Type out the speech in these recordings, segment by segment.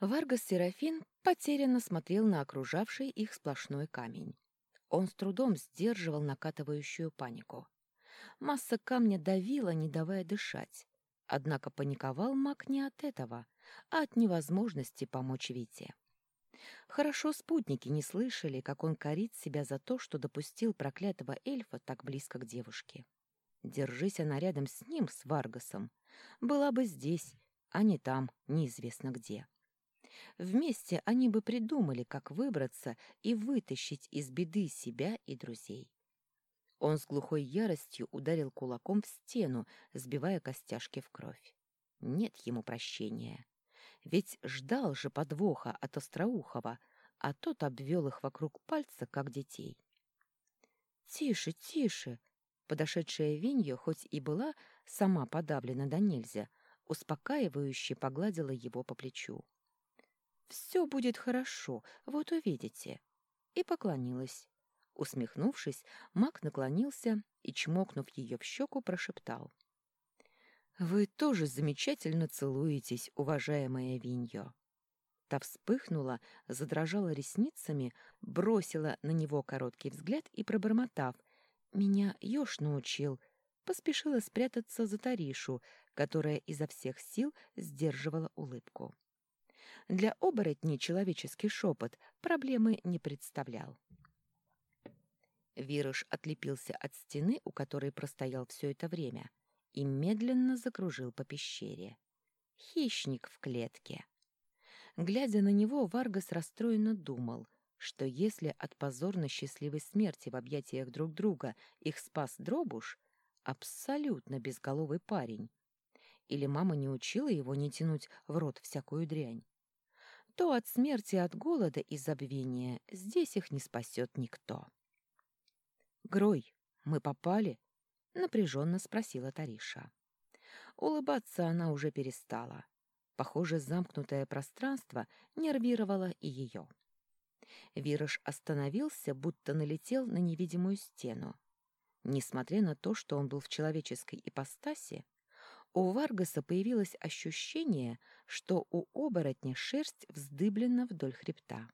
Варгас Серафин потерянно смотрел на окружавший их сплошной камень. Он с трудом сдерживал накатывающую панику. Масса камня давила, не давая дышать. Однако паниковал маг не от этого, а от невозможности помочь Вите. Хорошо спутники не слышали, как он корит себя за то, что допустил проклятого эльфа так близко к девушке. Держись она рядом с ним, с Варгасом, была бы здесь, а не там, неизвестно где. Вместе они бы придумали, как выбраться и вытащить из беды себя и друзей. Он с глухой яростью ударил кулаком в стену, сбивая костяшки в кровь. Нет ему прощения. Ведь ждал же подвоха от Остроухова, а тот обвел их вокруг пальца, как детей. «Тише, тише!» Подошедшая Винья, хоть и была сама подавлена до нельзя, успокаивающе погладила его по плечу. «Все будет хорошо, вот увидите!» И поклонилась. Усмехнувшись, маг наклонился и, чмокнув ее в щеку, прошептал. «Вы тоже замечательно целуетесь, уважаемая Виньо». Та вспыхнула, задрожала ресницами, бросила на него короткий взгляд и, пробормотав, «Меня Ёж научил», поспешила спрятаться за Таришу, которая изо всех сил сдерживала улыбку. Для оборотней человеческий шепот проблемы не представлял. Вирыш отлепился от стены, у которой простоял все это время, и медленно закружил по пещере. Хищник в клетке. Глядя на него, Варгас расстроенно думал, что если от позорно счастливой смерти в объятиях друг друга их спас Дробуш, абсолютно безголовый парень, или мама не учила его не тянуть в рот всякую дрянь, то от смерти от голода и забвения здесь их не спасет никто. «Грой, мы попали?» — напряженно спросила Тариша. Улыбаться она уже перестала. Похоже, замкнутое пространство нервировало и ее. Вираж остановился, будто налетел на невидимую стену. Несмотря на то, что он был в человеческой ипостаси, у Варгаса появилось ощущение, что у оборотня шерсть вздыблена вдоль хребта.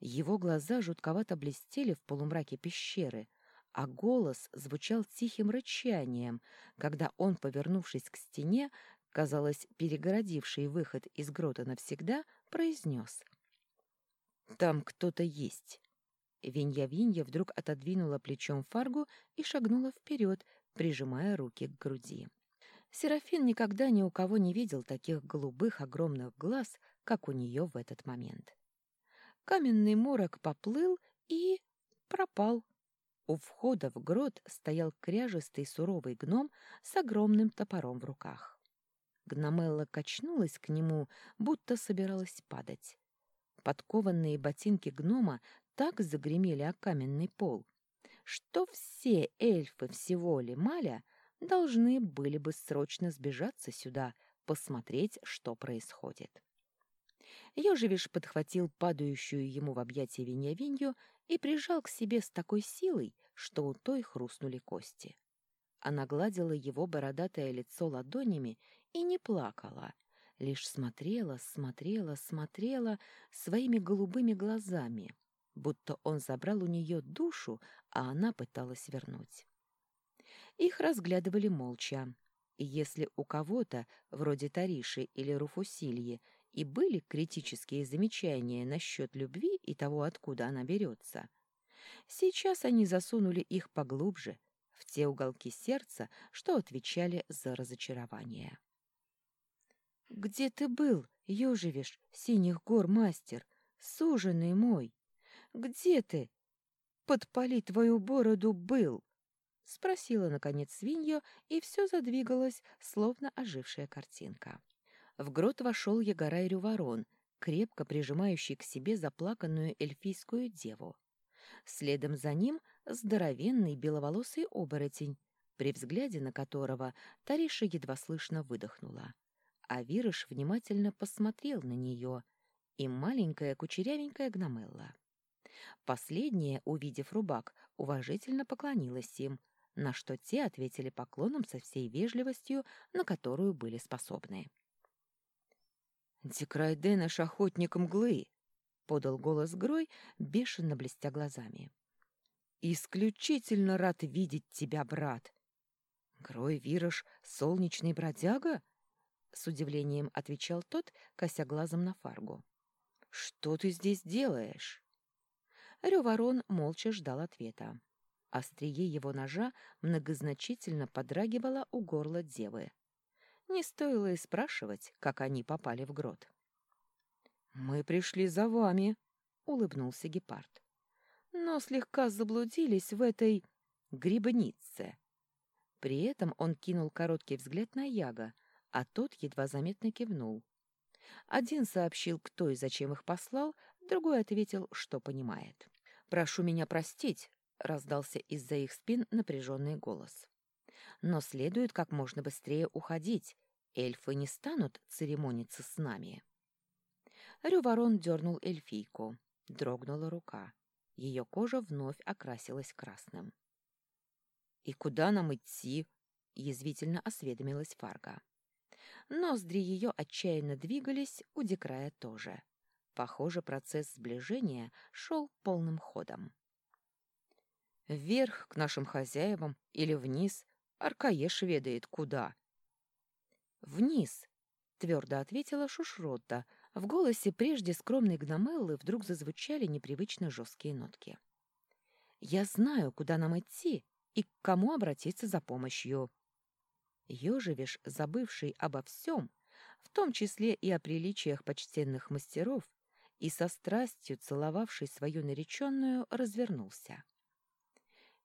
Его глаза жутковато блестели в полумраке пещеры, а голос звучал тихим рычанием, когда он, повернувшись к стене, казалось, перегородивший выход из грота навсегда, произнес. «Там кто-то есть». Винья-Винья вдруг отодвинула плечом фаргу и шагнула вперед, прижимая руки к груди. Серафин никогда ни у кого не видел таких голубых огромных глаз, как у нее в этот момент. Каменный морок поплыл и пропал. У входа в грот стоял кряжестый суровый гном с огромным топором в руках. Гномелла качнулась к нему, будто собиралась падать. Подкованные ботинки гнома так загремели о каменный пол, что все эльфы всего Лемаля должны были бы срочно сбежаться сюда, посмотреть, что происходит. Ёжевиш подхватил падающую ему в объятия Винья-Винью и прижал к себе с такой силой, что у той хрустнули кости. Она гладила его бородатое лицо ладонями и не плакала, лишь смотрела, смотрела, смотрела своими голубыми глазами, будто он забрал у нее душу, а она пыталась вернуть. Их разглядывали молча. И если у кого-то, вроде Тариши или Руфусильи, и были критические замечания насчет любви и того, откуда она берется, сейчас они засунули их поглубже, в те уголки сердца, что отвечали за разочарование. «Где ты был, Ёжевиш, синих гор мастер, суженый мой? Где ты? Подпали твою бороду был!» — спросила, наконец, свинья, и все задвигалось, словно ожившая картинка. В грот вошел Ягорай Рюворон, крепко прижимающий к себе заплаканную эльфийскую деву. Следом за ним здоровенный беловолосый оборотень, при взгляде на которого Тариша едва слышно выдохнула. А Вирыш внимательно посмотрел на нее, и маленькая кучерявенькая гномелла. Последняя, увидев рубак, уважительно поклонилась им — на что те ответили поклоном со всей вежливостью, на которую были способны. «Декрайденыш охотник мглы!» — подал голос Грой, бешено блестя глазами. «Исключительно рад видеть тебя, брат!» «Грой Вирош — солнечный бродяга?» — с удивлением отвечал тот, кося глазом на фаргу. «Что ты здесь делаешь?» Рюворон молча ждал ответа. Острие его ножа многозначительно подрагивало у горла девы. Не стоило и спрашивать, как они попали в грот. «Мы пришли за вами», — улыбнулся гепард. «Но слегка заблудились в этой грибнице». При этом он кинул короткий взгляд на Яга, а тот едва заметно кивнул. Один сообщил, кто и зачем их послал, другой ответил, что понимает. «Прошу меня простить», — раздался из-за их спин напряженный голос. «Но следует как можно быстрее уходить, Эльфы не станут церемониться с нами. Рюворон дернул эльфийку. Дрогнула рука. Ее кожа вновь окрасилась красным. «И куда нам идти?» — язвительно осведомилась Фарга. Ноздри ее отчаянно двигались, у Декрая тоже. Похоже, процесс сближения шел полным ходом. «Вверх к нашим хозяевам или вниз? Аркаеш ведает, куда?» «Вниз!» — твердо ответила Шушротта. В голосе прежде скромной гномеллы вдруг зазвучали непривычно жесткие нотки. «Я знаю, куда нам идти и к кому обратиться за помощью». Ёжевиш, забывший обо всем, в том числе и о приличиях почтенных мастеров, и со страстью целовавший свою нареченную, развернулся.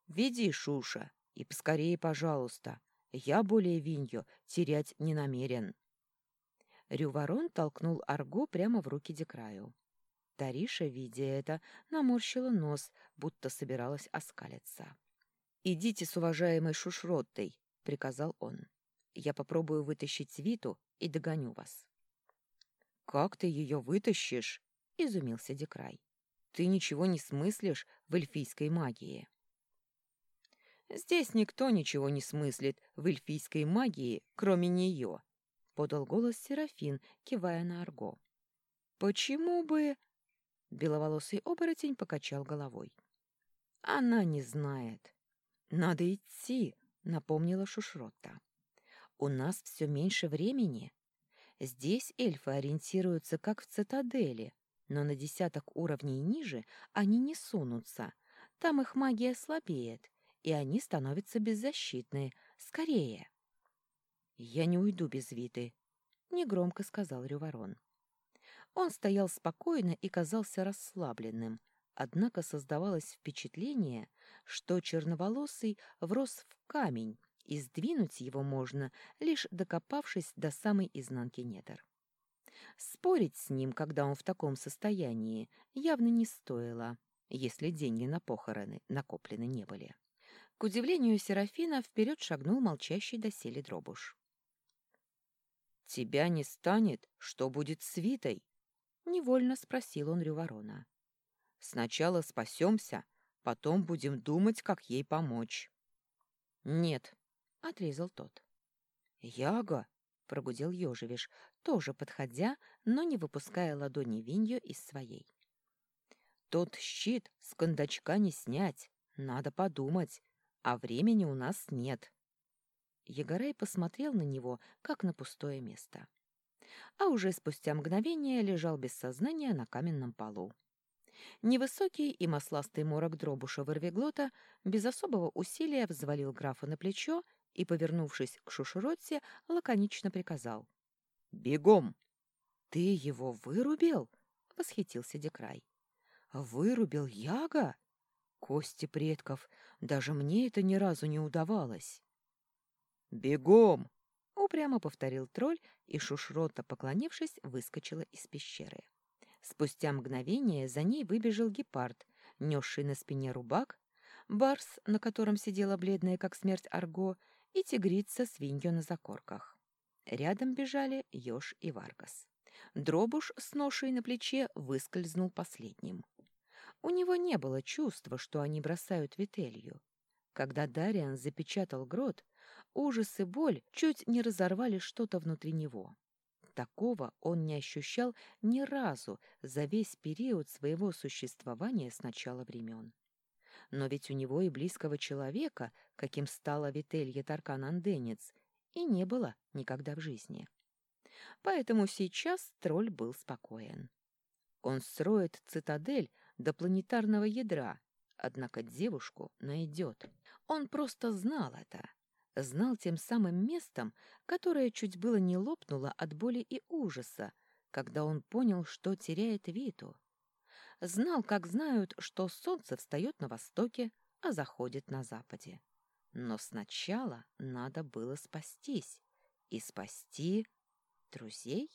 «Веди, Шуша, и поскорее, пожалуйста. Я более Винью терять не намерен. Рюворон толкнул Арго прямо в руки Декраю. Тариша, видя это, наморщила нос, будто собиралась оскалиться. «Идите с уважаемой Шушроттой», — приказал он. «Я попробую вытащить свиту и догоню вас». «Как ты ее вытащишь?» — изумился Декрай. «Ты ничего не смыслишь в эльфийской магии». «Здесь никто ничего не смыслит в эльфийской магии, кроме нее», — подал голос Серафин, кивая на Арго. «Почему бы...» — беловолосый оборотень покачал головой. «Она не знает. Надо идти», — напомнила Шушротта. «У нас все меньше времени. Здесь эльфы ориентируются как в цитадели, но на десяток уровней ниже они не сунутся. Там их магия слабеет, и они становятся беззащитны. Скорее!» «Я не уйду без Виты», — негромко сказал Рюворон. Он стоял спокойно и казался расслабленным, однако создавалось впечатление, что черноволосый врос в камень, и сдвинуть его можно, лишь докопавшись до самой изнанки недр. Спорить с ним, когда он в таком состоянии, явно не стоило, если деньги на похороны накоплены не были. К удивлению Серафина вперед шагнул молчащий доселе дробуш. «Тебя не станет? Что будет с Витой?» — невольно спросил он Рюворона. «Сначала спасемся, потом будем думать, как ей помочь». «Нет», — отрезал тот. «Яга!» — прогудел Ёжевиш, тоже подходя, но не выпуская ладони Винью из своей. «Тот щит с кондачка не снять, надо подумать, а времени у нас нет. Егорай посмотрел на него, как на пустое место. А уже спустя мгновение лежал без сознания на каменном полу. Невысокий и масластый морок дробуша вырвиглота без особого усилия взвалил графа на плечо и, повернувшись к Шушеротте, лаконично приказал. «Бегом!» «Ты его вырубил?» — восхитился Декрай. «Вырубил Яга?» Кости предков. Даже мне это ни разу не удавалось. «Бегом!» — упрямо повторил тролль, и Шушрота, поклонившись, выскочила из пещеры. Спустя мгновение за ней выбежал гепард, несший на спине рубак, барс, на котором сидела бледная, как смерть, арго, и тигрица с винью на закорках. Рядом бежали еж и варгас. Дробуш с ношей на плече выскользнул последним. У него не было чувства, что они бросают Вителью. Когда Дариан запечатал грот, ужас и боль чуть не разорвали что-то внутри него. Такого он не ощущал ни разу за весь период своего существования с начала времен. Но ведь у него и близкого человека, каким стала Вителья Таркан-Анденец, и не было никогда в жизни. Поэтому сейчас тролль был спокоен. Он строит цитадель до планетарного ядра, однако девушку найдет. Он просто знал это. Знал тем самым местом, которое чуть было не лопнуло от боли и ужаса, когда он понял, что теряет Виту. Знал, как знают, что солнце встает на востоке, а заходит на западе. Но сначала надо было спастись. И спасти друзей?